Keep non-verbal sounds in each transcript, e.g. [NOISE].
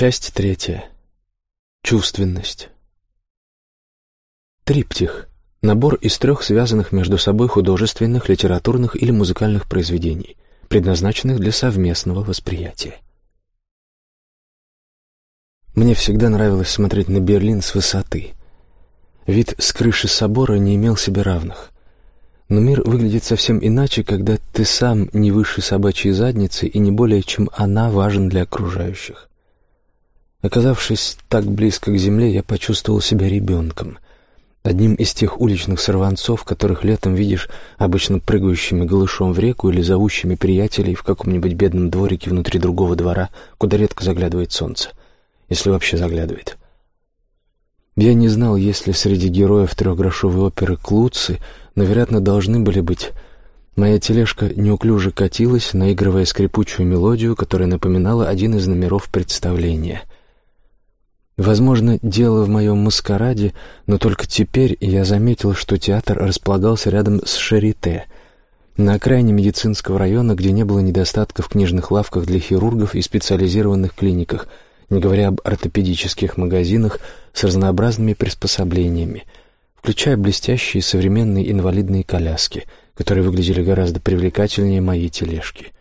Часть третья. Чувственность. Триптих — набор из трех связанных между собой художественных, литературных или музыкальных произведений, предназначенных для совместного восприятия. Мне всегда нравилось смотреть на Берлин с высоты. Вид с крыши собора не имел себе равных. Но мир выглядит совсем иначе, когда ты сам не выше собачьей задницы и не более, чем она важен для окружающих. Оказавшись так близко к земле, я почувствовал себя ребенком. Одним из тех уличных сорванцов, которых летом видишь обычно прыгающими голышом в реку или зовущими приятелей в каком-нибудь бедном дворике внутри другого двора, куда редко заглядывает солнце, если вообще заглядывает. Я не знал, есть ли среди героев трехгрошовой оперы клуцы, но, вероятно, должны были быть. Моя тележка неуклюже катилась, наигрывая скрипучую мелодию, которая напоминала один из номеров представления — Возможно, дело в моем маскараде, но только теперь я заметил, что театр располагался рядом с Шарите, на окраине медицинского района, где не было недостатка в книжных лавках для хирургов и специализированных клиниках, не говоря об ортопедических магазинах с разнообразными приспособлениями, включая блестящие современные инвалидные коляски, которые выглядели гораздо привлекательнее моей тележки —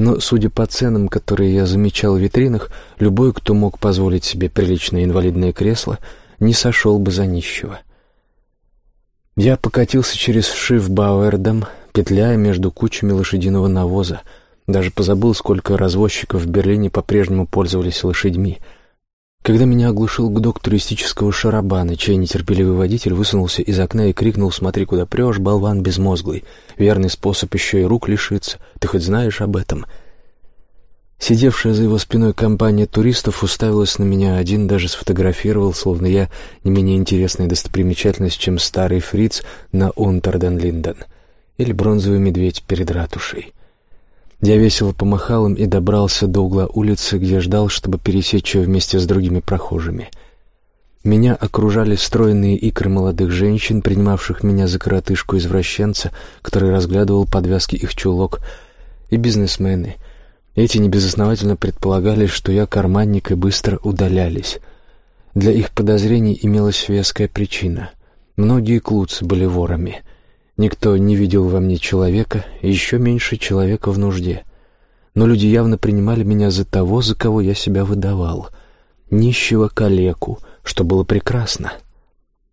но, судя по ценам, которые я замечал в витринах, любой, кто мог позволить себе приличное инвалидное кресло, не сошел бы за нищего. Я покатился через шиф Бауэрдом, петляя между кучами лошадиного навоза. Даже позабыл, сколько развозчиков в Берлине по-прежнему пользовались лошадьми — когда меня оглушил гудок туристического шарабана, чей нетерпеливый водитель высунулся из окна и крикнул «Смотри, куда прешь, болван безмозглый! Верный способ еще и рук лишиться, ты хоть знаешь об этом?» Сидевшая за его спиной компания туристов уставилась на меня, один даже сфотографировал, словно я не менее интересная достопримечательность, чем старый фриц на Унтерден-Линден или бронзовый медведь перед ратушей. Я весело помахал им и добрался до угла улицы, где ждал, чтобы пересечь ее вместе с другими прохожими. Меня окружали стройные икры молодых женщин, принимавших меня за коротышку-извращенца, который разглядывал подвязки их чулок, и бизнесмены. Эти небезосновательно предполагали, что я карманник, и быстро удалялись. Для их подозрений имелась веская причина. Многие клуцы были ворами — Никто не видел во мне человека, еще меньше человека в нужде. Но люди явно принимали меня за того, за кого я себя выдавал. Нищего калеку, что было прекрасно.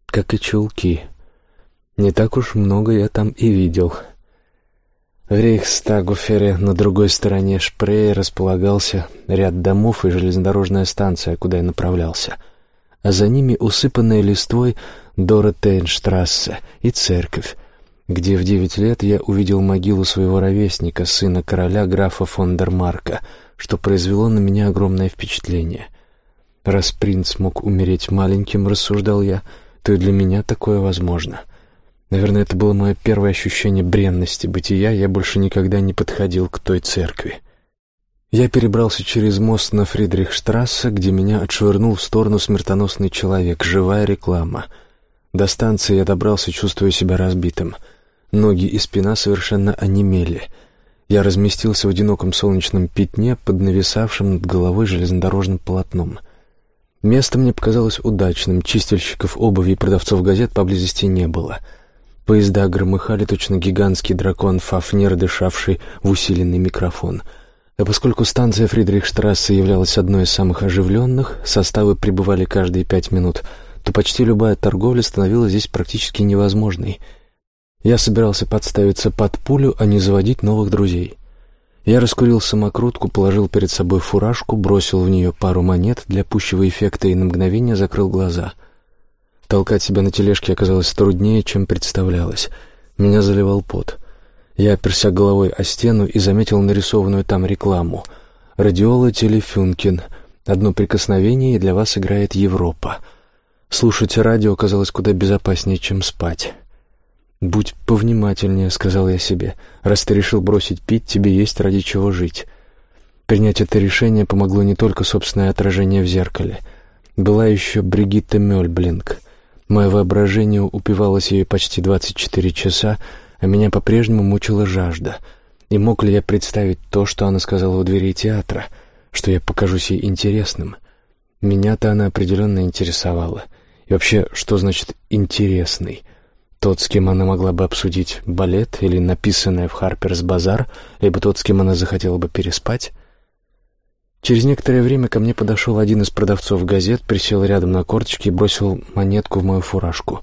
Как и чулки. Не так уж много я там и видел. В Рейхстагуфере на другой стороне Шпрея располагался ряд домов и железнодорожная станция, куда я направлялся. А за ними усыпанная листвой Доротейнштрассе и церковь, где в девять лет я увидел могилу своего ровесника, сына короля графа фон дер Марка, что произвело на меня огромное впечатление. Раз принц мог умереть маленьким, рассуждал я, то и для меня такое возможно. Наверное, это было мое первое ощущение бренности бытия, я больше никогда не подходил к той церкви. Я перебрался через мост на Фридрихштрассе, где меня отшвырнул в сторону смертоносный человек, живая реклама. До станции я добрался, чувствуя себя разбитым — Ноги и спина совершенно онемели. Я разместился в одиноком солнечном пятне под нависавшим над головой железнодорожным полотном. Место мне показалось удачным, чистильщиков обуви и продавцов газет поблизости не было. Поезда громыхали точно гигантский дракон Фафнер, дышавший в усиленный микрофон. А поскольку станция Фридрихштрассе являлась одной из самых оживленных, составы прибывали каждые пять минут, то почти любая торговля становилась здесь практически невозможной — я собирался подставиться под пулю, а не заводить новых друзей. Я раскурил самокрутку, положил перед собой фуражку, бросил в нее пару монет для пущего эффекта и на мгновение закрыл глаза. Толкать себя на тележке оказалось труднее, чем представлялось. Меня заливал пот. Я оперся головой о стену и заметил нарисованную там рекламу. «Радиола Телефюнкин. Одно прикосновение, и для вас играет Европа». Слушать радио оказалось куда безопаснее, чем спать. «Будь повнимательнее», — сказал я себе. «Раз ты решил бросить пить, тебе есть ради чего жить». Принять это решение помогло не только собственное отражение в зеркале. Была еще Бригитта Мёльблинг. Мое воображение упивалось ей почти 24 часа, а меня по-прежнему мучила жажда. И мог ли я представить то, что она сказала у двери театра? что я покажусь ей интересным. Меня-то она определенно интересовала. И вообще, что значит «интересный»? Тот, с кем она могла бы обсудить балет или написанное в Харперс Базар, либо тот, с кем она захотела бы переспать? Через некоторое время ко мне подошел один из продавцов газет, присел рядом на корточки и бросил монетку в мою фуражку.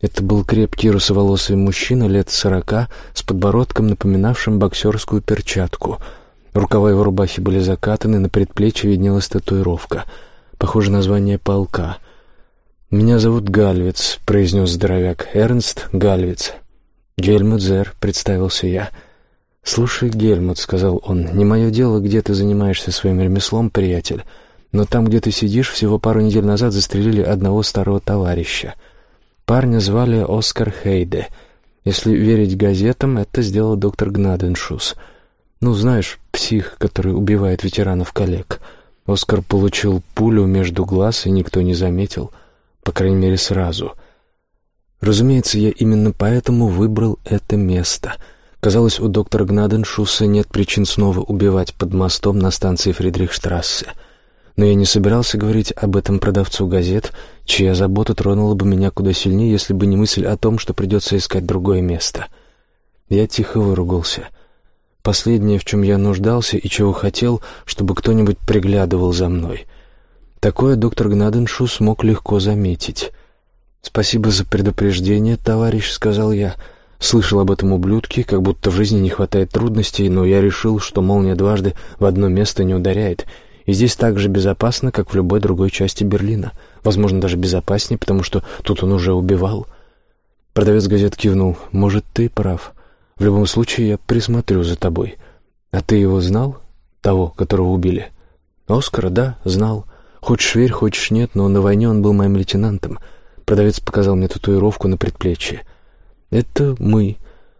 Это был крепкий русоволосый мужчина лет сорока с подбородком, напоминавшим боксерскую перчатку. Рукава его рубахи были закатаны, на предплечье виднелась татуировка. Похоже, название полка. «Меня зовут Гальвиц», — произнес здоровяк. «Эрнст Гальвиц». «Гельмут Зер», — представился я. «Слушай, Гельмут», — сказал он, — «не мое дело, где ты занимаешься своим ремеслом, приятель, но там, где ты сидишь, всего пару недель назад застрелили одного старого товарища. Парня звали Оскар Хейде. Если верить газетам, это сделал доктор Гнаденшус. Ну, знаешь, псих, который убивает ветеранов-коллег. Оскар получил пулю между глаз, и никто не заметил, по крайней мере, сразу. Разумеется, я именно поэтому выбрал это место — Казалось, у доктора Гнаденшуса нет причин снова убивать под мостом на станции Фридрихштрассе. Но я не собирался говорить об этом продавцу газет, чья забота тронула бы меня куда сильнее, если бы не мысль о том, что придется искать другое место. Я тихо выругался. Последнее, в чем я нуждался и чего хотел, чтобы кто-нибудь приглядывал за мной. Такое доктор Гнаденшус мог легко заметить. «Спасибо за предупреждение, товарищ», — сказал я, — Слышал об этом ублюдке, как будто в жизни не хватает трудностей, но я решил, что молния дважды в одно место не ударяет, и здесь так же безопасно, как в любой другой части Берлина. Возможно, даже безопаснее, потому что тут он уже убивал. Продавец газет кивнул. «Может, ты прав. В любом случае, я присмотрю за тобой. А ты его знал? Того, которого убили?» «Оскара, да, знал. Хочешь верь, хочешь нет, но на войне он был моим лейтенантом». Продавец показал мне татуировку на предплечье. Это мы,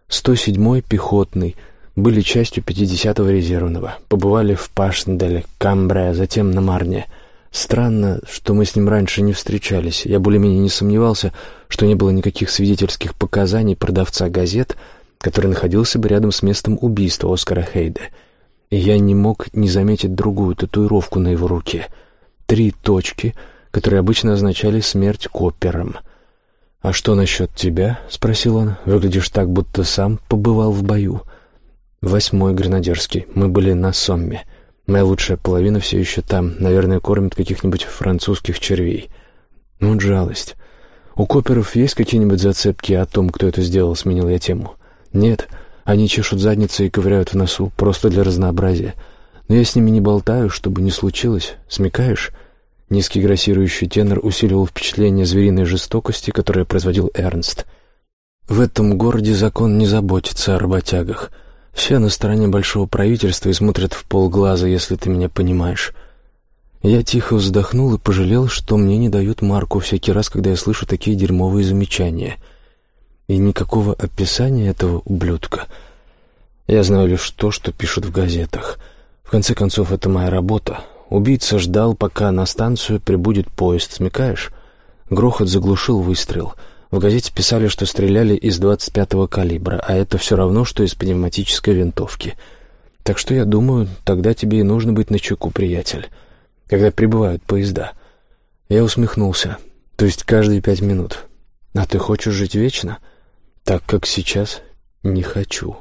107-й пехотный, были частью 50-го резервного. Побывали в Пашнделе, Камбре, а затем на Марне. Странно, что мы с ним раньше не встречались. Я более-менее не сомневался, что не было никаких свидетельских показаний продавца газет, который находился бы рядом с местом убийства Оскара Хейде. И я не мог не заметить другую татуировку на его руке. Три точки, которые обычно означали смерть Коппером — «А что насчет тебя?» — спросил он. «Выглядишь так, будто сам побывал в бою». «Восьмой гренадерский. Мы были на Сомме. Моя лучшая половина все еще там. Наверное, кормят каких-нибудь французских червей». «Ну, жалость. У коперов есть какие-нибудь зацепки о том, кто это сделал?» — сменил я тему. «Нет. Они чешут задницы и ковыряют в носу, просто для разнообразия. Но я с ними не болтаю, чтобы не случилось. Смекаешь?» Низкий грассирующий тенор усиливал впечатление звериной жестокости, которое производил Эрнст. «В этом городе закон не заботится о работягах. Все на стороне большого правительства и смотрят в полглаза, если ты меня понимаешь». Я тихо вздохнул и пожалел, что мне не дают марку всякий раз, когда я слышу такие дерьмовые замечания. И никакого описания этого ублюдка. Я знаю лишь то, что пишут в газетах. В конце концов, это моя работа, Убийца ждал, пока на станцию прибудет поезд, смекаешь? Грохот заглушил выстрел. В газете писали, что стреляли из 25-го калибра, а это все равно, что из пневматической винтовки. Так что я думаю, тогда тебе и нужно быть начеку, приятель, когда прибывают поезда. Я усмехнулся. То есть каждые пять минут. А ты хочешь жить вечно? Так, как сейчас, не хочу.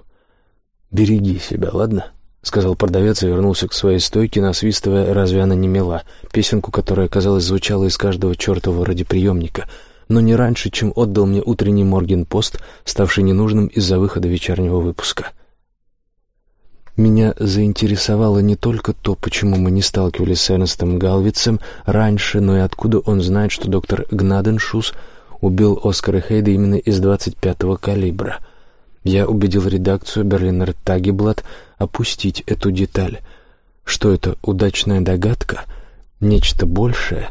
Береги себя, ладно?» — сказал продавец и вернулся к своей стойке, насвистывая «Разве она не мила?» песенку, которая, казалось, звучала из каждого чертового радиоприемника, но не раньше, чем отдал мне утренний Морген-пост, ставший ненужным из-за выхода вечернего выпуска. Меня заинтересовало не только то, почему мы не сталкивались с Эрнстом Галвицем раньше, но и откуда он знает, что доктор Гнаденшус убил Оскара Хейда именно из 25-го калибра. Я убедил редакцию «Берлинер Тагеблат» опустить эту деталь. Что это, удачная догадка? Нечто большее?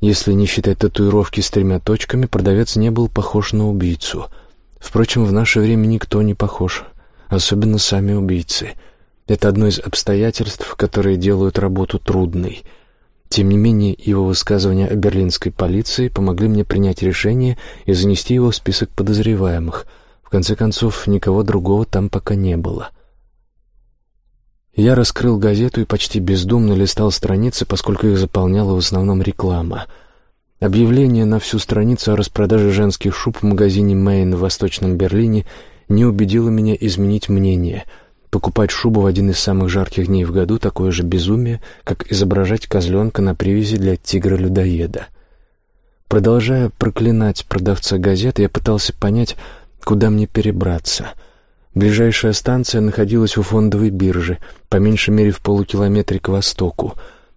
Если не считать татуировки с тремя точками, продавец не был похож на убийцу. Впрочем, в наше время никто не похож, особенно сами убийцы. Это одно из обстоятельств, которые делают работу трудной. Тем не менее, его высказывания о берлинской полиции помогли мне принять решение и занести его в список подозреваемых. Конце концов, никого другого там пока не было. — Я раскрыл газету и почти бездумно листал страницы, поскольку их заполняла в основном реклама. Объявление на всю страницу о распродаже женских шуб в магазине Мэйн в Восточном Берлине не убедило меня изменить мнение. Покупать шубу в один из самых жарких дней в году — такое же безумие, как изображать козленка на привязи для тигра-людоеда. Продолжая проклинать продавца газет, я пытался понять, куда мне перебраться — Ближайшая станция находилась у фондовой биржи, по меньшей мере в полукилометре к востоку.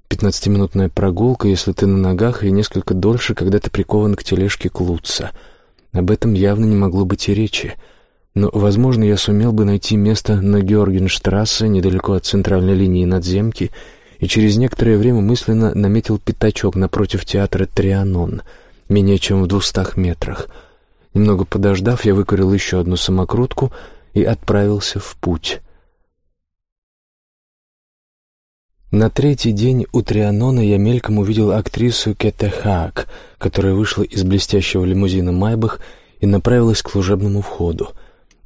Пятнадцатиминутная прогулка, если ты на ногах, и несколько дольше, когда ты прикован к тележке Клутца. Об этом явно не могло быть и речи. Но, возможно, я сумел бы найти место на Георгенштрассе, недалеко от центральной линии надземки, и через некоторое время мысленно наметил пятачок напротив театра «Трианон», менее чем в двухстах метрах. Немного подождав, я выкурил еще одну самокрутку — и отправился в путь. На третий день у Трианона я мельком увидел актрису Кете Хаак, которая вышла из блестящего лимузина «Майбах» и направилась к служебному входу.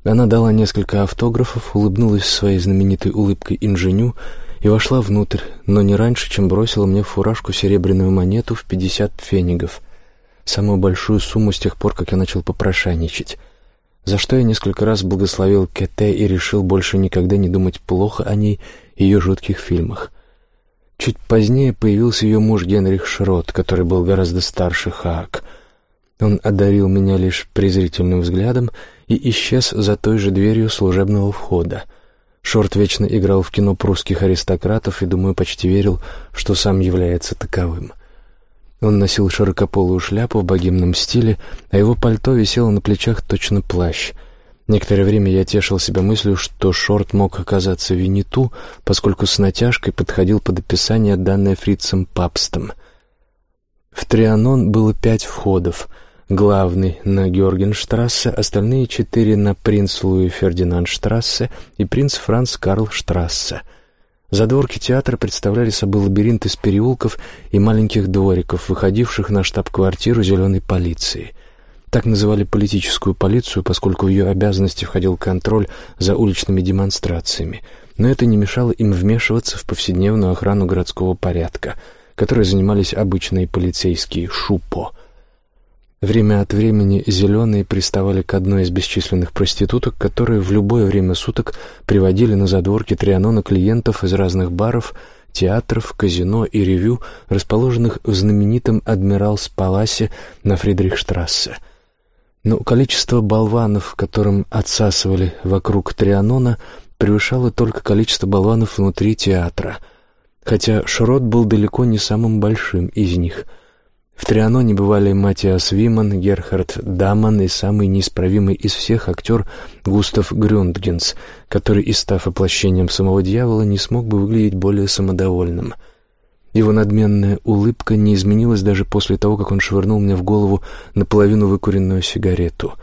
Она дала несколько автографов, улыбнулась своей знаменитой улыбкой инженю и вошла внутрь, но не раньше, чем бросила мне в фуражку серебряную монету в пятьдесят пфенигов, самую большую сумму с тех пор, как я начал попрошайничать за что я несколько раз благословил Кете и решил больше никогда не думать плохо о ней и ее жутких фильмах. Чуть позднее появился ее муж Генрих Шрот, который был гораздо старше Хаак. Он одарил меня лишь презрительным взглядом и исчез за той же дверью служебного входа. Шорт вечно играл в кино прусских аристократов и, думаю, почти верил, что сам является таковым. Он носил широкополую шляпу в богемном стиле, а его пальто висело на плечах точно плащ. Некоторое время я тешил себя мыслью, что шорт мог оказаться Винету, поскольку с натяжкой подходил под описание, данное фрицем Папстом. В Трианон было пять входов. Главный на Георгенштрассе, остальные четыре на Принц Луи Фердинандштрассе и Принц Франц Карл Штрассе — Задворки театра представляли собой лабиринт из переулков и маленьких двориков, выходивших на штаб-квартиру зеленой полиции. Так называли политическую полицию, поскольку в ее обязанности входил контроль за уличными демонстрациями. Но это не мешало им вмешиваться в повседневную охрану городского порядка, которой занимались обычные полицейские «шупо». Время от времени зеленые приставали к одной из бесчисленных проституток, которые в любое время суток приводили на задворки Трианона клиентов из разных баров, театров, казино и ревю, расположенных в знаменитом Адмиралс-Паласе на Фридрихштрассе. Но количество болванов, которым отсасывали вокруг Трианона, превышало только количество болванов внутри театра, хотя Шрот был далеко не самым большим из них — в Трианоне бывали Матиас Виман, Герхард Даман и самый неисправимый из всех актер Густав Грюндгенс, который, и став воплощением самого дьявола, не смог бы выглядеть более самодовольным. Его надменная улыбка не изменилась даже после того, как он швырнул мне в голову наполовину выкуренную сигарету.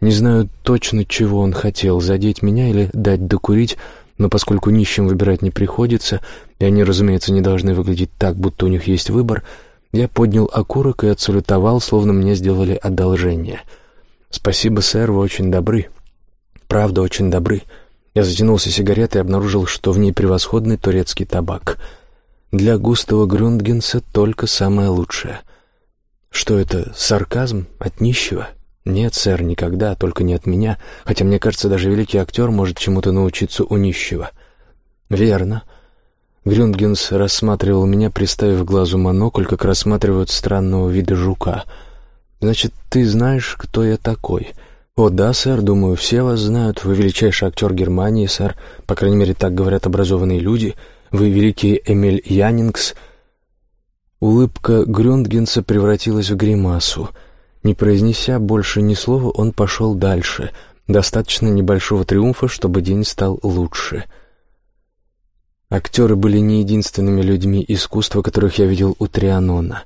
Не знаю точно, чего он хотел, задеть меня или дать докурить, но поскольку нищим выбирать не приходится, и они, разумеется, не должны выглядеть так, будто у них есть выбор — я поднял окурок и отсалютовал, словно мне сделали одолжение. «Спасибо, сэр, вы очень добры. Правда, очень добры». Я затянулся сигаретой и обнаружил, что в ней превосходный турецкий табак. Для Густава Грюндгенса только самое лучшее. Что это, сарказм от нищего? Нет, сэр, никогда, только не от меня, хотя, мне кажется, даже великий актер может чему-то научиться у нищего. Верно. Грюндгенс рассматривал меня, приставив глазу монокль, как рассматривают странного вида жука. «Значит, ты знаешь, кто я такой?» «О, да, сэр, думаю, все вас знают. Вы величайший актер Германии, сэр. По крайней мере, так говорят образованные люди. Вы великий Эмиль Янингс». Улыбка Грюндгенса превратилась в гримасу. Не произнеся больше ни слова, он пошел дальше. Достаточно небольшого триумфа, чтобы день стал лучше. — Актеры были не единственными людьми искусства, которых я видел у Трианона.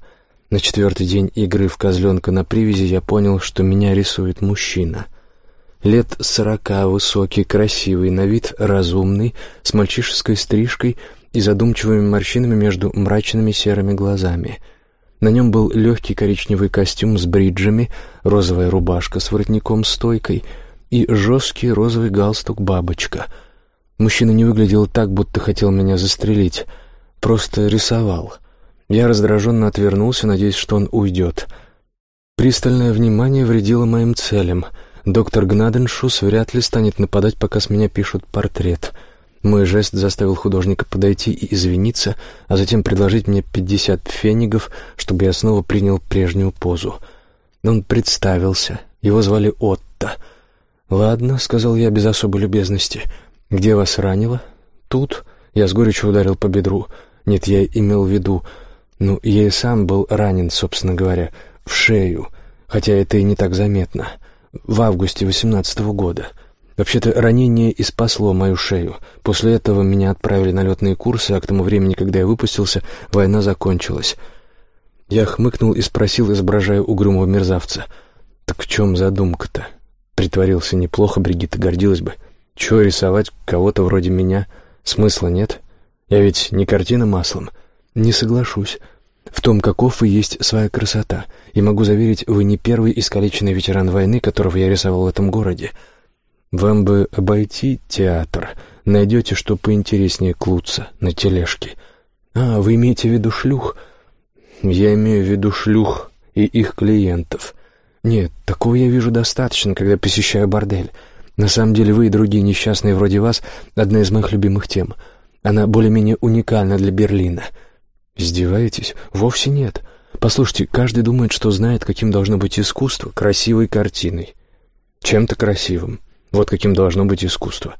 На четвертый день игры в козленка на привязи я понял, что меня рисует мужчина. Лет сорока, высокий, красивый, на вид разумный, с мальчишеской стрижкой и задумчивыми морщинами между мрачными серыми глазами. На нем был легкий коричневый костюм с бриджами, розовая рубашка с воротником-стойкой и жесткий розовый галстук-бабочка — Мужчина не выглядел так, будто хотел меня застрелить. Просто рисовал. Я раздраженно отвернулся, надеясь, что он уйдет. Пристальное внимание вредило моим целям. Доктор Гнаденшус вряд ли станет нападать, пока с меня пишут портрет. Мой жест заставил художника подойти и извиниться, а затем предложить мне пятьдесят фенигов, чтобы я снова принял прежнюю позу. Он представился. Его звали Отто. «Ладно», — сказал я без особой любезности. «Где вас ранило?» «Тут». Я с горечью ударил по бедру. Нет, я имел в виду... Ну, я и сам был ранен, собственно говоря, в шею, хотя это и не так заметно. В августе восемнадцатого года. Вообще-то ранение и спасло мою шею. После этого меня отправили на летные курсы, а к тому времени, когда я выпустился, война закончилась. Я хмыкнул и спросил, изображая угрюмого мерзавца. «Так в чем задумка-то?» Притворился неплохо, Бригитта гордилась бы. «Чего рисовать кого-то вроде меня? Смысла нет. Я ведь не картина маслом. Не соглашусь. В том, каков и есть своя красота. И могу заверить, вы не первый искалеченный ветеран войны, которого я рисовал в этом городе. Вам бы обойти театр. Найдете, что поинтереснее клуца на тележке. А, вы имеете в виду шлюх? Я имею в виду шлюх и их клиентов. Нет, такого я вижу достаточно, когда посещаю бордель. На самом деле вы и другие несчастные вроде вас — одна из моих любимых тем. Она более-менее уникальна для Берлина. Издеваетесь? Вовсе нет. Послушайте, каждый думает, что знает, каким должно быть искусство, красивой картиной. Чем-то красивым. Вот каким должно быть искусство.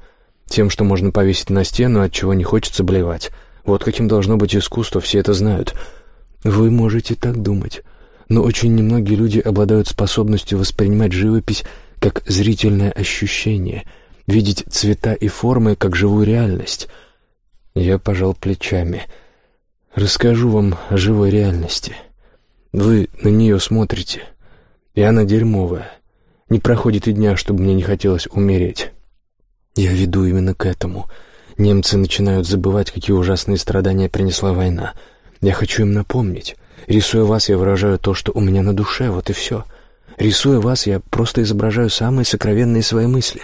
Тем, что можно повесить на стену, от чего не хочется блевать. Вот каким должно быть искусство, все это знают. Вы можете так думать. Но очень немногие люди обладают способностью воспринимать живопись как зрительное ощущение, видеть цвета и формы как живую реальность. Я пожал плечами. Расскажу вам о живой реальности. Вы на нее смотрите, и она дерьмовая. Не проходит и дня, чтобы мне не хотелось умереть. Я веду именно к этому. Немцы начинают забывать, какие ужасные страдания принесла война. Я хочу им напомнить. Рисуя вас, я выражаю то, что у меня на душе, вот и все. Рисуя вас, я просто изображаю самые сокровенные свои мысли.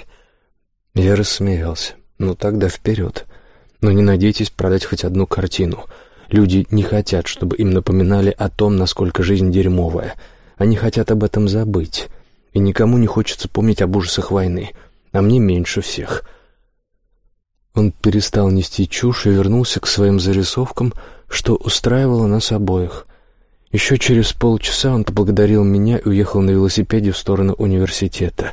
Я рассмеялся. Ну тогда вперед. Но не надейтесь продать хоть одну картину. Люди не хотят, чтобы им напоминали о том, насколько жизнь дерьмовая. Они хотят об этом забыть и никому не хочется помнить об ужасах войны, а мне меньше всех. Он перестал нести чушь и вернулся к своим зарисовкам, что устраивало нас обоих. Еще через полчаса он поблагодарил меня и уехал на велосипеде в сторону университета.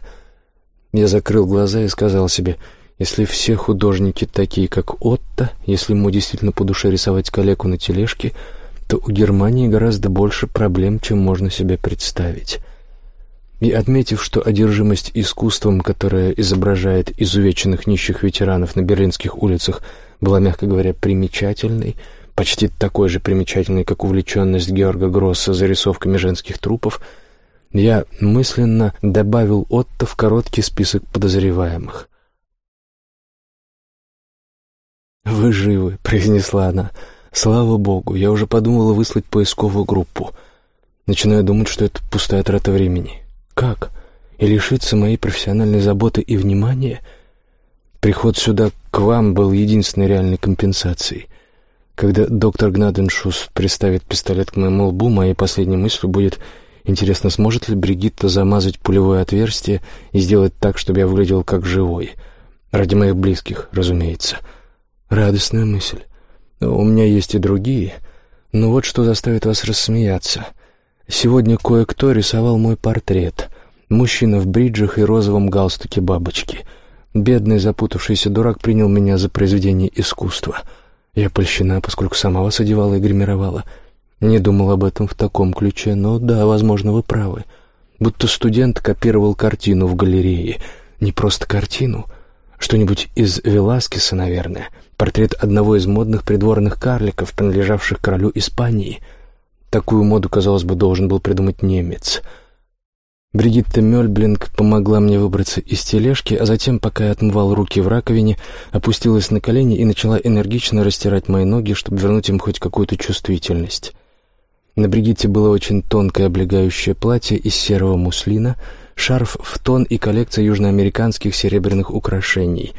Я закрыл глаза и сказал себе, если все художники такие, как Отто, если ему действительно по душе рисовать коллегу на тележке, то у Германии гораздо больше проблем, чем можно себе представить. И отметив, что одержимость искусством, которое изображает изувеченных нищих ветеранов на берлинских улицах, была, мягко говоря, примечательной, почти такой же примечательной, как увлеченность Георга Гросса зарисовками женских трупов, я мысленно добавил Отто в короткий список подозреваемых. «Вы живы», — произнесла она. «Слава богу, я уже подумала выслать поисковую группу. Начинаю думать, что это пустая трата времени». Как? И лишиться моей профессиональной заботы и внимания? Приход сюда к вам был единственной реальной компенсацией. Когда доктор Гнаденшус приставит пистолет к моему лбу, моей последней мыслью будет «Интересно, сможет ли Бригитта замазать пулевое отверстие и сделать так, чтобы я выглядел как живой?» Ради моих близких, разумеется. Радостная мысль. Но у меня есть и другие. Но вот что заставит вас рассмеяться — Сегодня кое-кто рисовал мой портрет. Мужчина в бриджах и розовом галстуке бабочки. Бедный запутавшийся дурак принял меня за произведение искусства. Я польщена, поскольку сама вас одевала и гримировала. Не думал об этом в таком ключе, но да, возможно, вы правы. Будто студент копировал картину в галерее. Не просто картину. Что-нибудь из Веласкеса, наверное. Портрет одного из модных придворных карликов, принадлежавших королю Испании — Такую моду, казалось бы, должен был придумать немец. Бригитта Мёльблинг помогла мне выбраться из тележки, а затем, пока я отмывал руки в раковине, опустилась на колени и начала энергично растирать мои ноги, чтобы вернуть им хоть какую-то чувствительность. На Бригитте было очень тонкое облегающее платье из серого муслина, шарф в тон и коллекция южноамериканских серебряных украшений.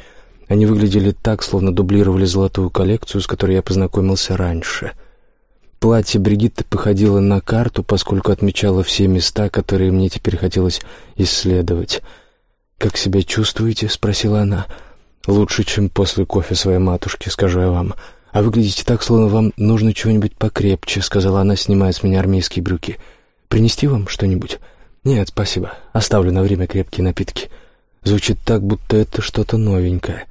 Они выглядели так, словно дублировали золотую коллекцию, с которой я познакомился раньше. Платье Бригитты походило на карту, поскольку отмечало все места, которые мне теперь хотелось исследовать. «Как себя чувствуете?» — спросила она. «Лучше, чем после кофе своей матушки, скажу я вам. А выглядите так, словно вам нужно чего-нибудь покрепче», — сказала она, снимая с меня армейские брюки. «Принести вам что-нибудь?» «Нет, спасибо. Оставлю на время крепкие напитки». Звучит так, будто это что-то новенькое.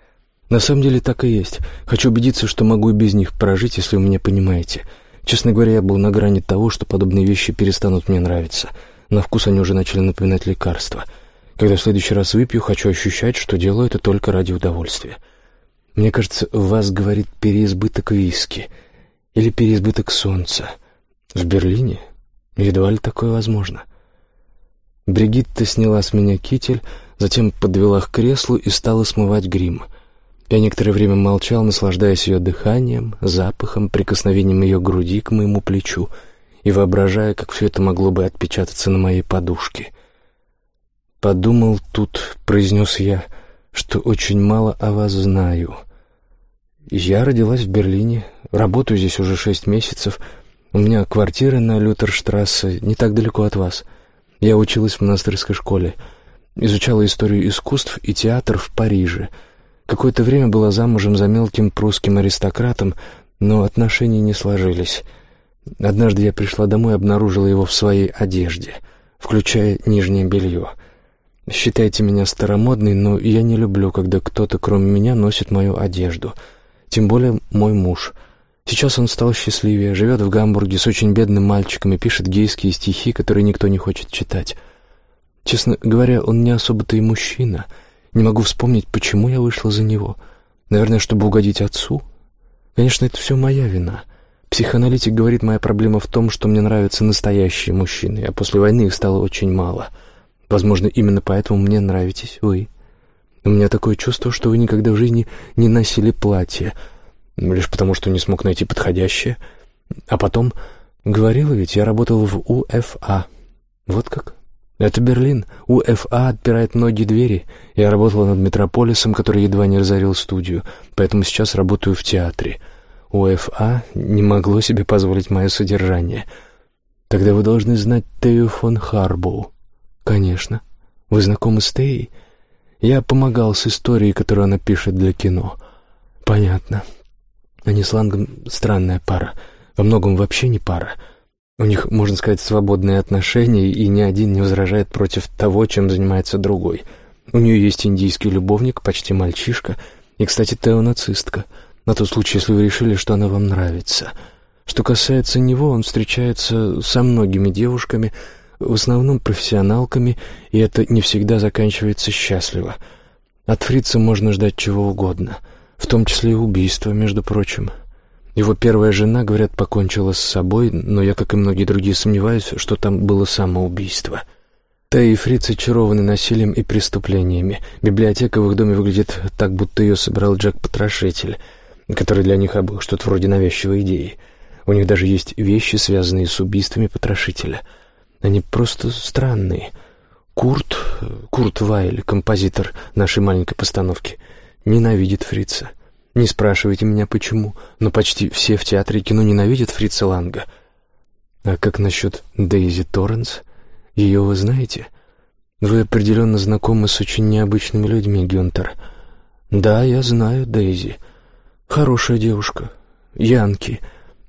На самом деле так и есть. Хочу убедиться, что могу и без них прожить, если вы меня понимаете. Честно говоря, я был на грани того, что подобные вещи перестанут мне нравиться. На вкус они уже начали напоминать лекарства. Когда в следующий раз выпью, хочу ощущать, что делаю это только ради удовольствия. Мне кажется, в вас говорит переизбыток виски или переизбыток солнца. В Берлине едва ли такое возможно. Бригитта сняла с меня китель, затем подвела к креслу и стала смывать грим — я некоторое время молчал, наслаждаясь ее дыханием, запахом, прикосновением ее груди к моему плечу и воображая, как все это могло бы отпечататься на моей подушке. «Подумал тут», — произнес я, — «что очень мало о вас знаю. Я родилась в Берлине, работаю здесь уже шесть месяцев. У меня квартира на Лютерштрассе, не так далеко от вас. Я училась в монастырской школе, изучала историю искусств и театр в Париже». Какое-то время была замужем за мелким прусским аристократом, но отношения не сложились. Однажды я пришла домой и обнаружила его в своей одежде, включая нижнее белье. Считайте меня старомодной, но я не люблю, когда кто-то, кроме меня, носит мою одежду. Тем более мой муж. Сейчас он стал счастливее, живет в Гамбурге с очень бедным мальчиком и пишет гейские стихи, которые никто не хочет читать. Честно говоря, он не особо-то и мужчина — не могу вспомнить, почему я вышла за него. Наверное, чтобы угодить отцу. Конечно, это все моя вина. Психоаналитик говорит, моя проблема в том, что мне нравятся настоящие мужчины, а после войны их стало очень мало. Возможно, именно поэтому мне нравитесь вы. У меня такое чувство, что вы никогда в жизни не носили платье, лишь потому, что не смог найти подходящее. А потом, говорила ведь, я работал в УФА. Вот как? Это Берлин. УФА отпирает многие двери. Я работала над «Метрополисом», который едва не разорил студию, поэтому сейчас работаю в театре. УФА не могло себе позволить мое содержание. Тогда вы должны знать Тею фон Харбоу. Конечно. Вы знакомы с Теей? Я помогал с историей, которую она пишет для кино. Понятно. Они с Лангом странная пара. Во многом вообще не пара. — у них, можно сказать, свободные отношения, и ни один не возражает против того, чем занимается другой. У нее есть индийский любовник, почти мальчишка, и, кстати, теонацистка, на тот случай, если вы решили, что она вам нравится. Что касается него, он встречается со многими девушками, в основном профессионалками, и это не всегда заканчивается счастливо. От фрица можно ждать чего угодно, в том числе и убийства, между прочим. Его первая жена, говорят, покончила с собой, но я, как и многие другие, сомневаюсь, что там было самоубийство. Та и Фриц очарованы насилием и преступлениями. Библиотека в их доме выглядит так, будто ее собрал Джек-потрошитель, который для них обоих что-то вроде навязчивой идеи. У них даже есть вещи, связанные с убийствами потрошителя. Они просто странные. Курт, Курт Вайль, композитор нашей маленькой постановки, ненавидит Фрица. Не спрашивайте меня, почему, но почти все в театре кино ненавидят Фрица Ланга. А как насчет Дейзи Торренс? Ее вы знаете? Вы определенно знакомы с очень необычными людьми, Гюнтер. Да, я знаю Дейзи. Хорошая девушка. Янки.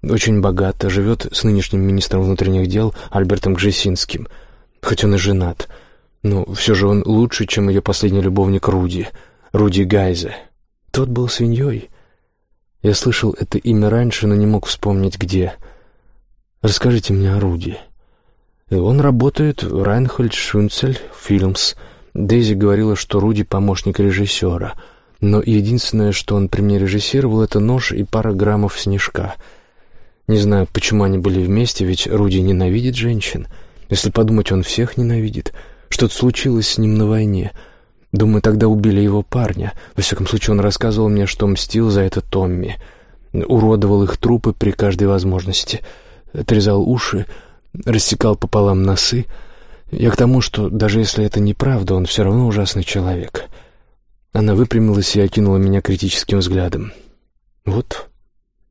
Очень богата, живет с нынешним министром внутренних дел Альбертом Гжесинским. Хоть он и женат. Но все же он лучше, чем ее последний любовник Руди. Руди Гайзе. Тот был свиньей. Я слышал это имя раньше, но не мог вспомнить, где. Расскажите мне о Руди. Он работает в Райнхольд Шунцель Фильмс. Дейзи говорила, что Руди — помощник режиссера. Но единственное, что он при мне режиссировал, это нож и пара граммов снежка. Не знаю, почему они были вместе, ведь Руди ненавидит женщин. Если подумать, он всех ненавидит. Что-то случилось с ним на войне — Думаю, тогда убили его парня. Во всяком случае, он рассказывал мне, что мстил за это Томми. Уродовал их трупы при каждой возможности. Отрезал уши, рассекал пополам носы. Я к тому, что даже если это неправда, он все равно ужасный человек. Она выпрямилась и окинула меня критическим взглядом. «Вот,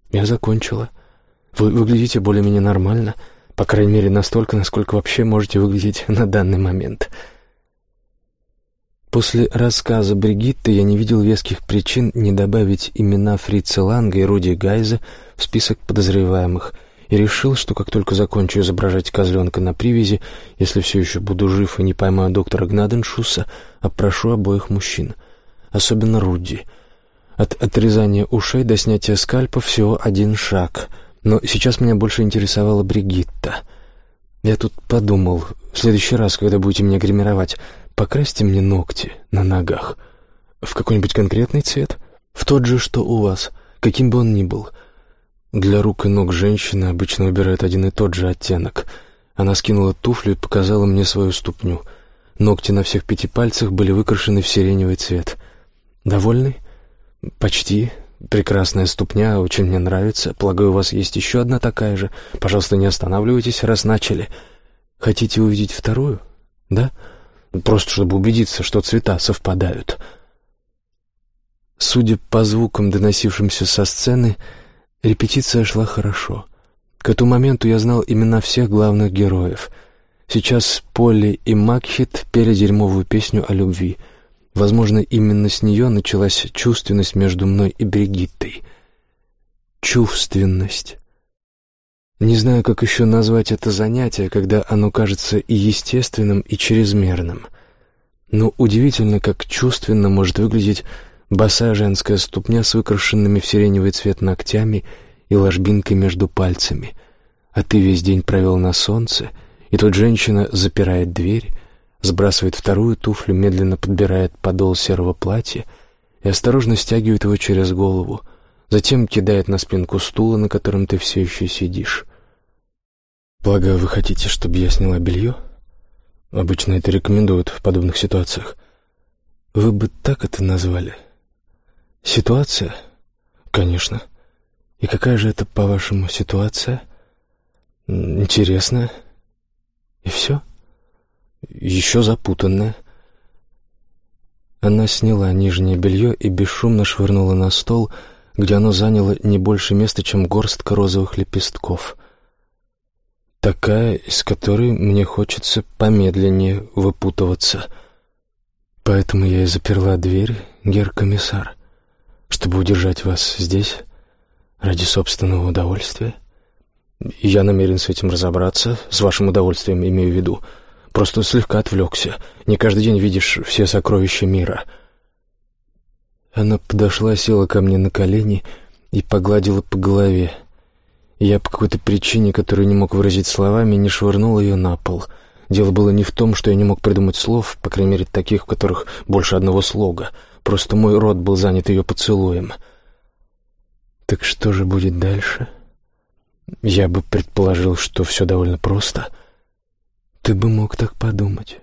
я закончила. Вы выглядите более-менее нормально, по крайней мере, настолько, насколько вообще можете выглядеть [LAUGHS] на данный момент». После рассказа Бригитты я не видел веских причин не добавить имена Фрица Ланга и Руди Гайза в список подозреваемых и решил, что как только закончу изображать козленка на привязи, если все еще буду жив и не поймаю доктора Гнаденшуса, опрошу обоих мужчин, особенно Руди. От отрезания ушей до снятия скальпа всего один шаг, но сейчас меня больше интересовала Бригитта. Я тут подумал, в следующий раз, когда будете меня гримировать, Покрасьте мне ногти на ногах. В какой-нибудь конкретный цвет? В тот же, что у вас, каким бы он ни был. Для рук и ног женщины обычно выбирают один и тот же оттенок. Она скинула туфлю и показала мне свою ступню. Ногти на всех пяти пальцах были выкрашены в сиреневый цвет. Довольны? Почти. Прекрасная ступня, очень мне нравится. Полагаю, у вас есть еще одна такая же. Пожалуйста, не останавливайтесь, раз начали. Хотите увидеть вторую? Да? Просто чтобы убедиться, что цвета совпадают. Судя по звукам, доносившимся со сцены, репетиция шла хорошо. К этому моменту я знал имена всех главных героев. Сейчас Полли и Макхит пели дерьмовую песню о любви. Возможно, именно с нее началась чувственность между мной и Бригиттой. Чувственность. Не знаю, как еще назвать это занятие, когда оно кажется и естественным, и чрезмерным. Но удивительно, как чувственно может выглядеть босая женская ступня с выкрашенными в сиреневый цвет ногтями и ложбинкой между пальцами. А ты весь день провел на солнце, и тут женщина запирает дверь, сбрасывает вторую туфлю, медленно подбирает подол серого платья и осторожно стягивает его через голову — затем кидает на спинку стула, на котором ты все еще сидишь. Полагаю, вы хотите, чтобы я сняла белье? Обычно это рекомендуют в подобных ситуациях. Вы бы так это назвали? Ситуация? Конечно. И какая же это, по-вашему, ситуация? Интересная. И все? Еще запутанная. Она сняла нижнее белье и бесшумно швырнула на стол, где оно заняло не больше места, чем горстка розовых лепестков. Такая, из которой мне хочется помедленнее выпутываться. Поэтому я и заперла дверь, гер-комиссар, чтобы удержать вас здесь ради собственного удовольствия. Я намерен с этим разобраться, с вашим удовольствием имею в виду. Просто слегка отвлекся. Не каждый день видишь все сокровища мира — она подошла, села ко мне на колени и погладила по голове. Я по какой-то причине, которую не мог выразить словами, не швырнул ее на пол. Дело было не в том, что я не мог придумать слов, по крайней мере, таких, в которых больше одного слога. Просто мой рот был занят ее поцелуем. Так что же будет дальше? Я бы предположил, что все довольно просто. Ты бы мог так подумать.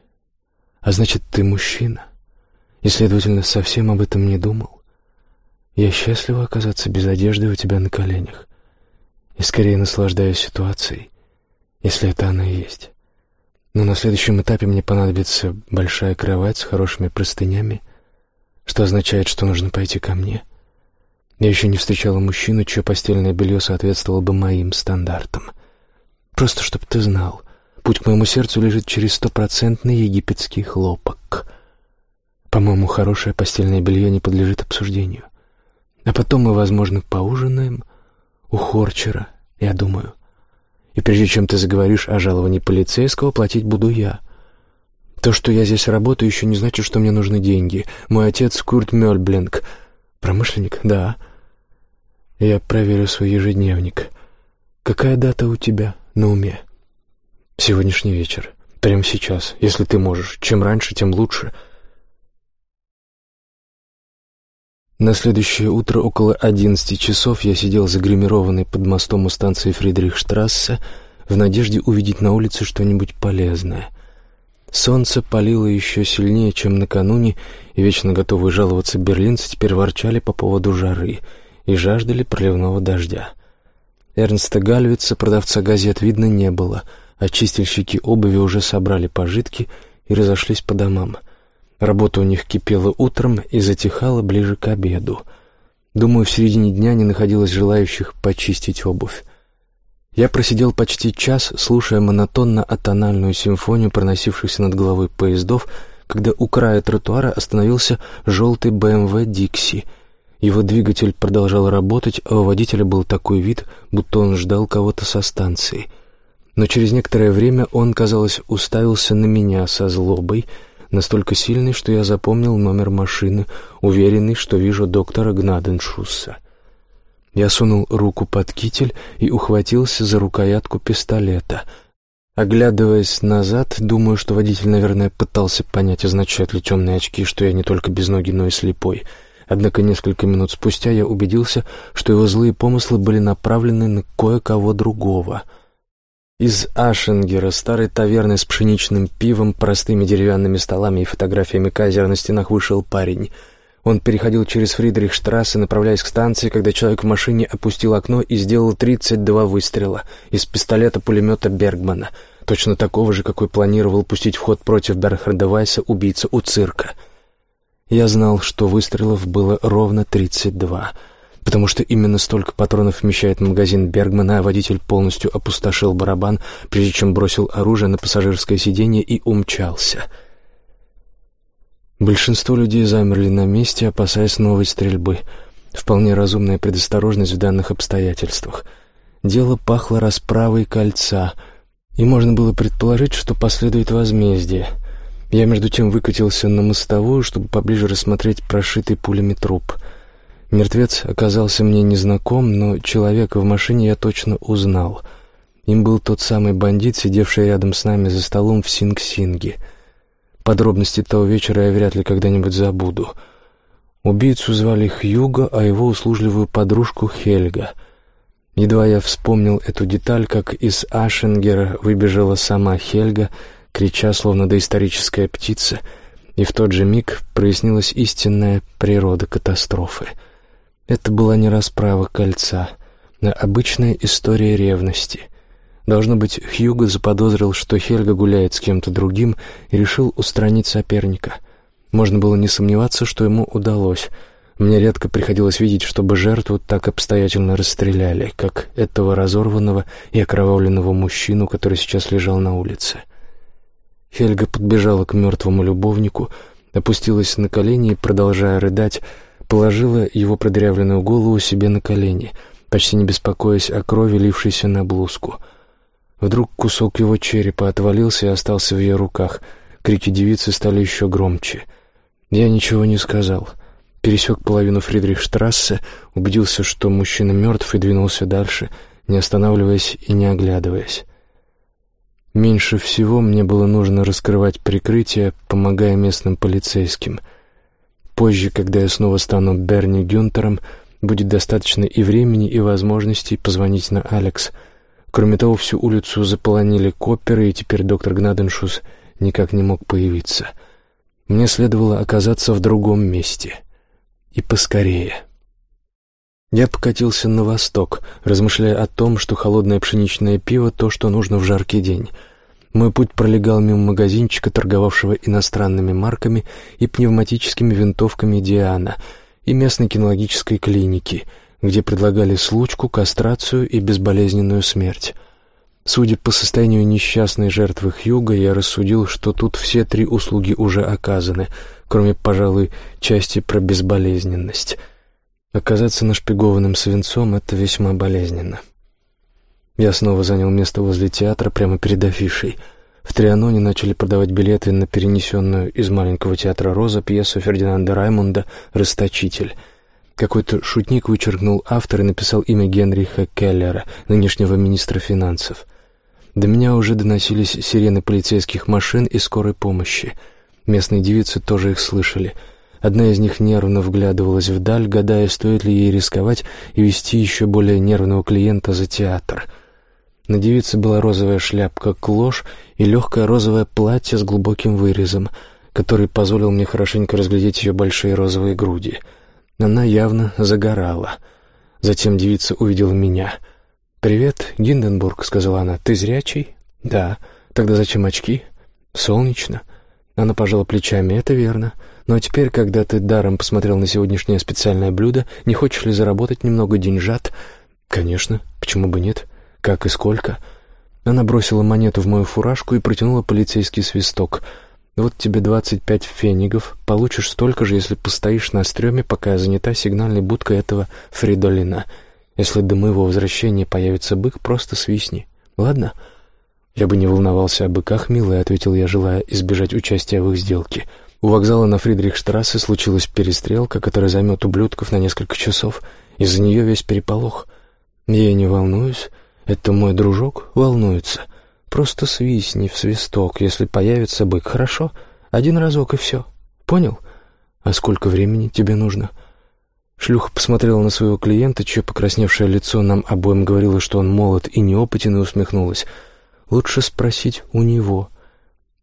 А значит, ты мужчина и, следовательно, совсем об этом не думал. Я счастлива оказаться без одежды у тебя на коленях и скорее наслаждаюсь ситуацией, если это она и есть. Но на следующем этапе мне понадобится большая кровать с хорошими простынями, что означает, что нужно пойти ко мне. Я еще не встречала мужчину, чье постельное белье соответствовало бы моим стандартам. Просто чтобы ты знал, путь к моему сердцу лежит через стопроцентный египетский хлопок — по-моему, хорошее постельное белье не подлежит обсуждению. А потом мы, возможно, поужинаем у Хорчера, я думаю. И прежде чем ты заговоришь о жаловании полицейского, платить буду я. То, что я здесь работаю, еще не значит, что мне нужны деньги. Мой отец Курт Мёльблинг. Промышленник? Да. Я проверю свой ежедневник. Какая дата у тебя на уме? Сегодняшний вечер. Прямо сейчас, если ты можешь. Чем раньше, тем лучше. — На следующее утро около одиннадцати часов я сидел загримированный под мостом у станции Фридрихштрассе в надежде увидеть на улице что-нибудь полезное. Солнце палило еще сильнее, чем накануне, и вечно готовые жаловаться берлинцы теперь ворчали по поводу жары и жаждали проливного дождя. Эрнста Гальвица, продавца газет, видно не было, а чистильщики обуви уже собрали пожитки и разошлись по домам — Работа у них кипела утром и затихала ближе к обеду. Думаю, в середине дня не находилось желающих почистить обувь. Я просидел почти час, слушая монотонно-атональную симфонию проносившихся над головой поездов, когда у края тротуара остановился желтый БМВ «Дикси». Его двигатель продолжал работать, а у водителя был такой вид, будто он ждал кого-то со станции. Но через некоторое время он, казалось, уставился на меня со злобой — настолько сильный, что я запомнил номер машины, уверенный, что вижу доктора Гнаденшусса. Я сунул руку под китель и ухватился за рукоятку пистолета. Оглядываясь назад, думаю, что водитель, наверное, пытался понять, означают ли темные очки, что я не только безногий, но и слепой. Однако несколько минут спустя я убедился, что его злые помыслы были направлены на кое-кого другого — из Ашенгера, старой таверны с пшеничным пивом, простыми деревянными столами и фотографиями Кайзера на стенах вышел парень. Он переходил через Фридрихштрассе, направляясь к станции, когда человек в машине опустил окно и сделал 32 выстрела из пистолета-пулемета Бергмана, точно такого же, какой планировал пустить в ход против Берхарда Вайса убийца у цирка. Я знал, что выстрелов было ровно 32 — потому что именно столько патронов вмещает магазин Бергмана, а водитель полностью опустошил барабан, прежде чем бросил оружие на пассажирское сиденье и умчался. Большинство людей замерли на месте, опасаясь новой стрельбы. Вполне разумная предосторожность в данных обстоятельствах. Дело пахло расправой кольца, и можно было предположить, что последует возмездие. Я, между тем, выкатился на мостовую, чтобы поближе рассмотреть прошитый пулями труп — Мертвец оказался мне незнаком, но человека в машине я точно узнал. Им был тот самый бандит, сидевший рядом с нами за столом в Синг-Синге. Подробности того вечера я вряд ли когда-нибудь забуду. Убийцу звали Хьюго, а его услужливую подружку Хельга. Едва я вспомнил эту деталь, как из Ашенгера выбежала сама Хельга, крича, словно доисторическая птица, и в тот же миг прояснилась истинная природа катастрофы — это была не расправа кольца, а обычная история ревности. Должно быть, Хьюго заподозрил, что Хельга гуляет с кем-то другим и решил устранить соперника. Можно было не сомневаться, что ему удалось. Мне редко приходилось видеть, чтобы жертву так обстоятельно расстреляли, как этого разорванного и окровавленного мужчину, который сейчас лежал на улице. Хельга подбежала к мертвому любовнику, опустилась на колени и, продолжая рыдать, положила его продырявленную голову себе на колени, почти не беспокоясь о крови, лившейся на блузку. Вдруг кусок его черепа отвалился и остался в ее руках. Крики девицы стали еще громче. Я ничего не сказал. Пересек половину Фридрихштрассе, убедился, что мужчина мертв, и двинулся дальше, не останавливаясь и не оглядываясь. Меньше всего мне было нужно раскрывать прикрытие, помогая местным полицейским — Позже, когда я снова стану Берни Гюнтером, будет достаточно и времени, и возможностей позвонить на Алекс. Кроме того, всю улицу заполонили копперы, и теперь доктор Гнаденшус никак не мог появиться. Мне следовало оказаться в другом месте. И поскорее. Я покатился на восток, размышляя о том, что холодное пшеничное пиво — то, что нужно в жаркий день — мой путь пролегал мимо магазинчика, торговавшего иностранными марками и пневматическими винтовками «Диана», и местной кинологической клиники, где предлагали случку, кастрацию и безболезненную смерть. Судя по состоянию несчастной жертвы Хьюга, я рассудил, что тут все три услуги уже оказаны, кроме, пожалуй, части про безболезненность. Оказаться нашпигованным свинцом — это весьма болезненно. Я снова занял место возле театра, прямо перед афишей. В Трианоне начали продавать билеты на перенесенную из маленького театра «Роза» пьесу Фердинанда Раймонда «Расточитель». Какой-то шутник вычеркнул автор и написал имя Генриха Келлера, нынешнего министра финансов. До меня уже доносились сирены полицейских машин и скорой помощи. Местные девицы тоже их слышали. Одна из них нервно вглядывалась вдаль, гадая, стоит ли ей рисковать и вести еще более нервного клиента за театр — на девице была розовая шляпка-клош и легкое розовое платье с глубоким вырезом, который позволил мне хорошенько разглядеть ее большие розовые груди. Она явно загорала. Затем девица увидела меня. «Привет, Гинденбург», — сказала она. «Ты зрячий?» «Да». «Тогда зачем очки?» «Солнечно». Она пожала плечами. «Это верно. Но теперь, когда ты даром посмотрел на сегодняшнее специальное блюдо, не хочешь ли заработать немного деньжат?» «Конечно. Почему бы нет? Как и сколько?» Она бросила монету в мою фуражку и протянула полицейский свисток. «Вот тебе двадцать пять фенигов. Получишь столько же, если постоишь на стреме, пока занята сигнальной будкой этого Фридолина. Если до моего возвращения появится бык, просто свистни. Ладно?» «Я бы не волновался о быках, милая», — ответил я, желая избежать участия в их сделке. У вокзала на Фридрихштрассе случилась перестрелка, которая займет ублюдков на несколько часов. Из-за нее весь переполох. Я не волнуюсь. Это мой дружок волнуется. Просто свистни в свисток, если появится бык, хорошо? Один разок и все. Понял? А сколько времени тебе нужно?» Шлюха посмотрела на своего клиента, чье покрасневшее лицо нам обоим говорило, что он молод и неопытен, и усмехнулась — Лучше спросить у него.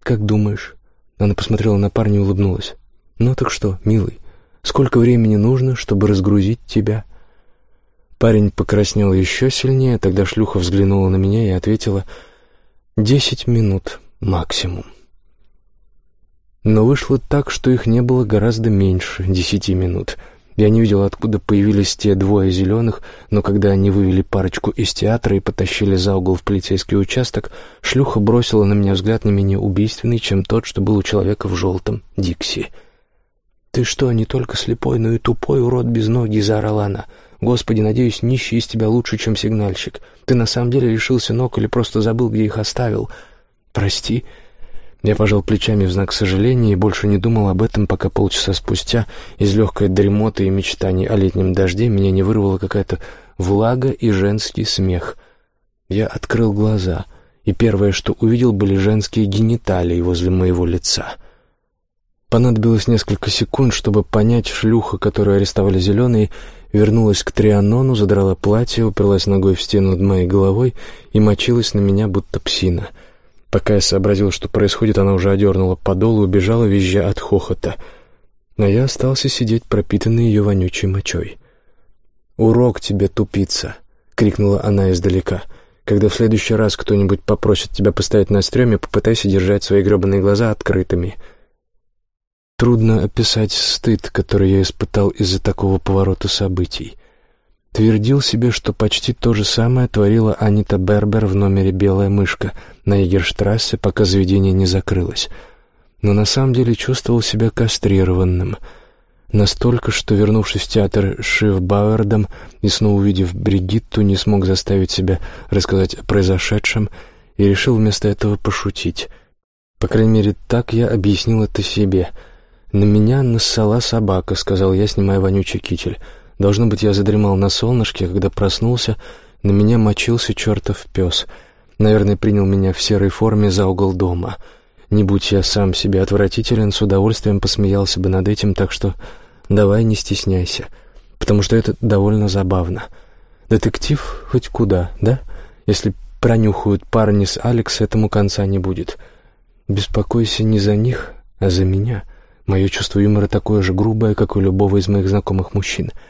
Как думаешь? Она посмотрела на парня и улыбнулась. Ну так что, милый, сколько времени нужно, чтобы разгрузить тебя? Парень покраснел еще сильнее, тогда шлюха взглянула на меня и ответила «Десять минут максимум». Но вышло так, что их не было гораздо меньше десяти минут — я не видел, откуда появились те двое зеленых, но когда они вывели парочку из театра и потащили за угол в полицейский участок, шлюха бросила на меня взгляд не менее убийственный, чем тот, что был у человека в желтом Дикси. «Ты что, не только слепой, но и тупой урод без ноги?» — заорала она. «Господи, надеюсь, нищий из тебя лучше, чем сигнальщик. Ты на самом деле лишился ног или просто забыл, где их оставил?» «Прости», я пожал плечами в знак сожаления и больше не думал об этом, пока полчаса спустя из легкой дремоты и мечтаний о летнем дожде меня не вырвала какая-то влага и женский смех. Я открыл глаза, и первое, что увидел, были женские гениталии возле моего лица. Понадобилось несколько секунд, чтобы понять, шлюха, которую арестовали зеленые, вернулась к Трианону, задрала платье, уперлась ногой в стену над моей головой и мочилась на меня, будто псина — Пока я сообразил, что происходит, она уже одернула подол и убежала, визжа от хохота. Но я остался сидеть, пропитанный ее вонючей мочой. «Урок тебе, тупица!» — крикнула она издалека. «Когда в следующий раз кто-нибудь попросит тебя постоять на стреме, попытайся держать свои гребаные глаза открытыми». Трудно описать стыд, который я испытал из-за такого поворота событий. Твердил себе, что почти то же самое творила Анита Бербер в номере «Белая мышка» на Егерштрассе, пока заведение не закрылось. Но на самом деле чувствовал себя кастрированным. Настолько, что, вернувшись в театр Шифбауэрдом и снова увидев Бригитту, не смог заставить себя рассказать о произошедшем и решил вместо этого пошутить. По крайней мере, так я объяснил это себе. «На меня нассала собака», — сказал я, снимая вонючий китель. Должно быть, я задремал на солнышке, когда проснулся, на меня мочился чертов пес. Наверное, принял меня в серой форме за угол дома. Не будь я сам себе отвратителен, с удовольствием посмеялся бы над этим, так что давай не стесняйся, потому что это довольно забавно. Детектив хоть куда, да? Если пронюхают парни с Алекс, этому конца не будет. Беспокойся не за них, а за меня. Мое чувство юмора такое же грубое, как у любого из моих знакомых мужчин —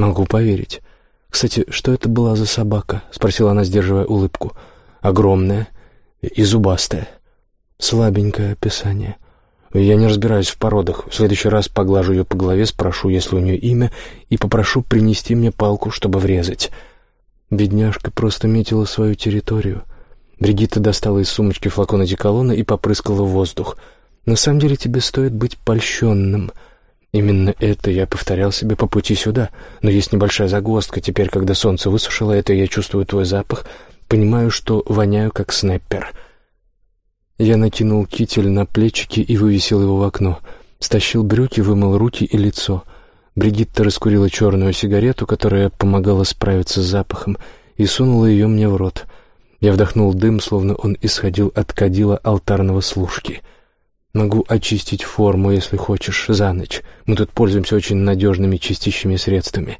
«Могу поверить. Кстати, что это была за собака?» — спросила она, сдерживая улыбку. «Огромная и зубастая. Слабенькое описание. Я не разбираюсь в породах. В следующий раз поглажу ее по голове, спрошу, если у нее имя, и попрошу принести мне палку, чтобы врезать». Бедняжка просто метила свою территорию. Бригитта достала из сумочки флакон одеколона и попрыскала в воздух. «На самом деле тебе стоит быть польщенным». Именно это я повторял себе по пути сюда. Но есть небольшая загвоздка. Теперь, когда солнце высушило это, я чувствую твой запах, понимаю, что воняю как снайпер. Я накинул китель на плечики и вывесил его в окно. Стащил брюки, вымыл руки и лицо. Бригитта раскурила черную сигарету, которая помогала справиться с запахом, и сунула ее мне в рот. Я вдохнул дым, словно он исходил от кадила алтарного служки — Могу очистить форму, если хочешь, за ночь. Мы тут пользуемся очень надежными чистящими средствами.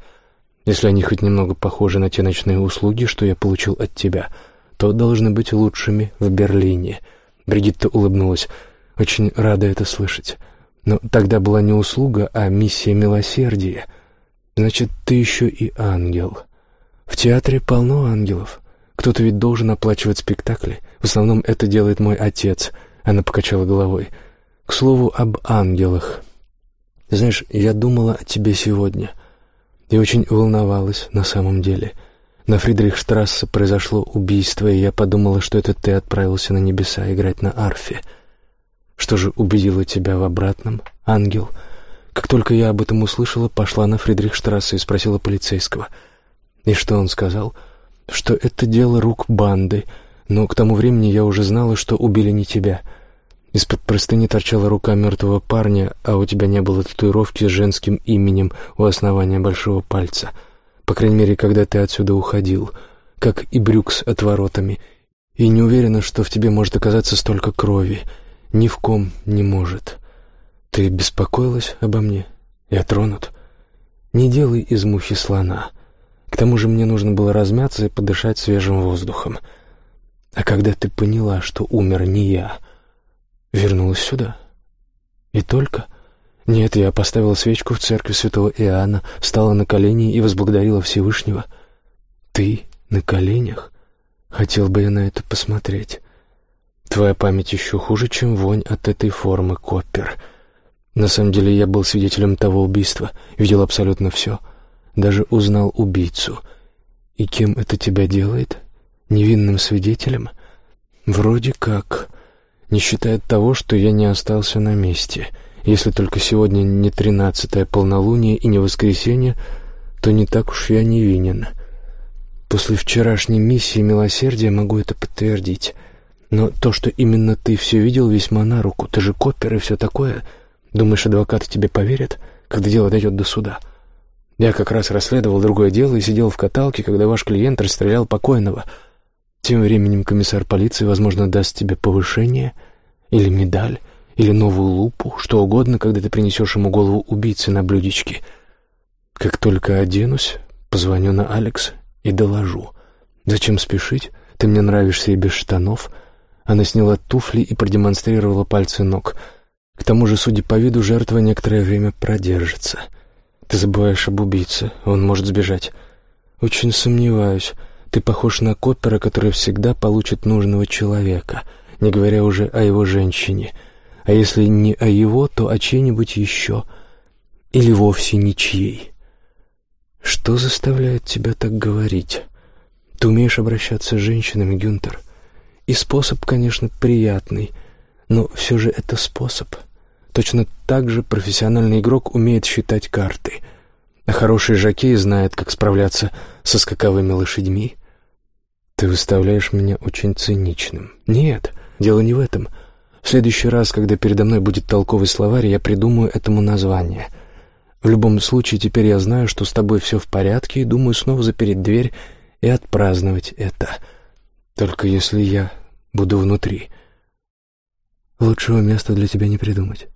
Если они хоть немного похожи на те ночные услуги, что я получил от тебя, то должны быть лучшими в Берлине». Бригитта улыбнулась. «Очень рада это слышать. Но тогда была не услуга, а миссия милосердия. Значит, ты еще и ангел. В театре полно ангелов. Кто-то ведь должен оплачивать спектакли. В основном это делает мой отец». Она покачала головой. К слову об ангелах. Знаешь, я думала о тебе сегодня и очень волновалась на самом деле. На Фридрихштрассе произошло убийство, и я подумала, что это ты отправился на небеса играть на арфе. Что же убедило тебя в обратном, ангел? Как только я об этом услышала, пошла на Фридрихштрассе и спросила полицейского. И что он сказал? Что это дело рук банды, но к тому времени я уже знала, что убили не тебя — из-под простыни торчала рука мертвого парня, а у тебя не было татуировки с женским именем у основания большого пальца. По крайней мере, когда ты отсюда уходил, как и брюк с отворотами. И не уверена, что в тебе может оказаться столько крови. Ни в ком не может. Ты беспокоилась обо мне? Я тронут? Не делай из мухи слона. К тому же мне нужно было размяться и подышать свежим воздухом. А когда ты поняла, что умер не я — вернулась сюда. И только... Нет, я поставила свечку в церкви святого Иоанна, встала на колени и возблагодарила Всевышнего. Ты на коленях? Хотел бы я на это посмотреть. Твоя память еще хуже, чем вонь от этой формы, Коппер. На самом деле я был свидетелем того убийства, видел абсолютно все. Даже узнал убийцу. И кем это тебя делает? Невинным свидетелем? Вроде как не считая того, что я не остался на месте. Если только сегодня не тринадцатое полнолуние и не воскресенье, то не так уж я невинен. После вчерашней миссии милосердия могу это подтвердить. Но то, что именно ты все видел, весьма на руку. Ты же коппер и все такое. Думаешь, адвокаты тебе поверят, когда дело дойдет до суда? Я как раз расследовал другое дело и сидел в каталке, когда ваш клиент расстрелял покойного — тем временем комиссар полиции, возможно, даст тебе повышение или медаль, или новую лупу, что угодно, когда ты принесешь ему голову убийцы на блюдечке. Как только оденусь, позвоню на Алекс и доложу. Зачем спешить? Ты мне нравишься и без штанов. Она сняла туфли и продемонстрировала пальцы ног. К тому же, судя по виду, жертва некоторое время продержится. Ты забываешь об убийце, он может сбежать. Очень сомневаюсь. Ты похож на Коппера, который всегда получит нужного человека, не говоря уже о его женщине. А если не о его, то о чьей-нибудь еще. Или вовсе ничьей. Что заставляет тебя так говорить? Ты умеешь обращаться с женщинами, Гюнтер. И способ, конечно, приятный, но все же это способ. Точно так же профессиональный игрок умеет считать карты, а хороший жокей знает, как справляться со скаковыми лошадьми. «Ты выставляешь меня очень циничным». «Нет, дело не в этом. В следующий раз, когда передо мной будет толковый словарь, я придумаю этому название. В любом случае, теперь я знаю, что с тобой все в порядке, и думаю снова запереть дверь и отпраздновать это. Только если я буду внутри. Лучшего места для тебя не придумать».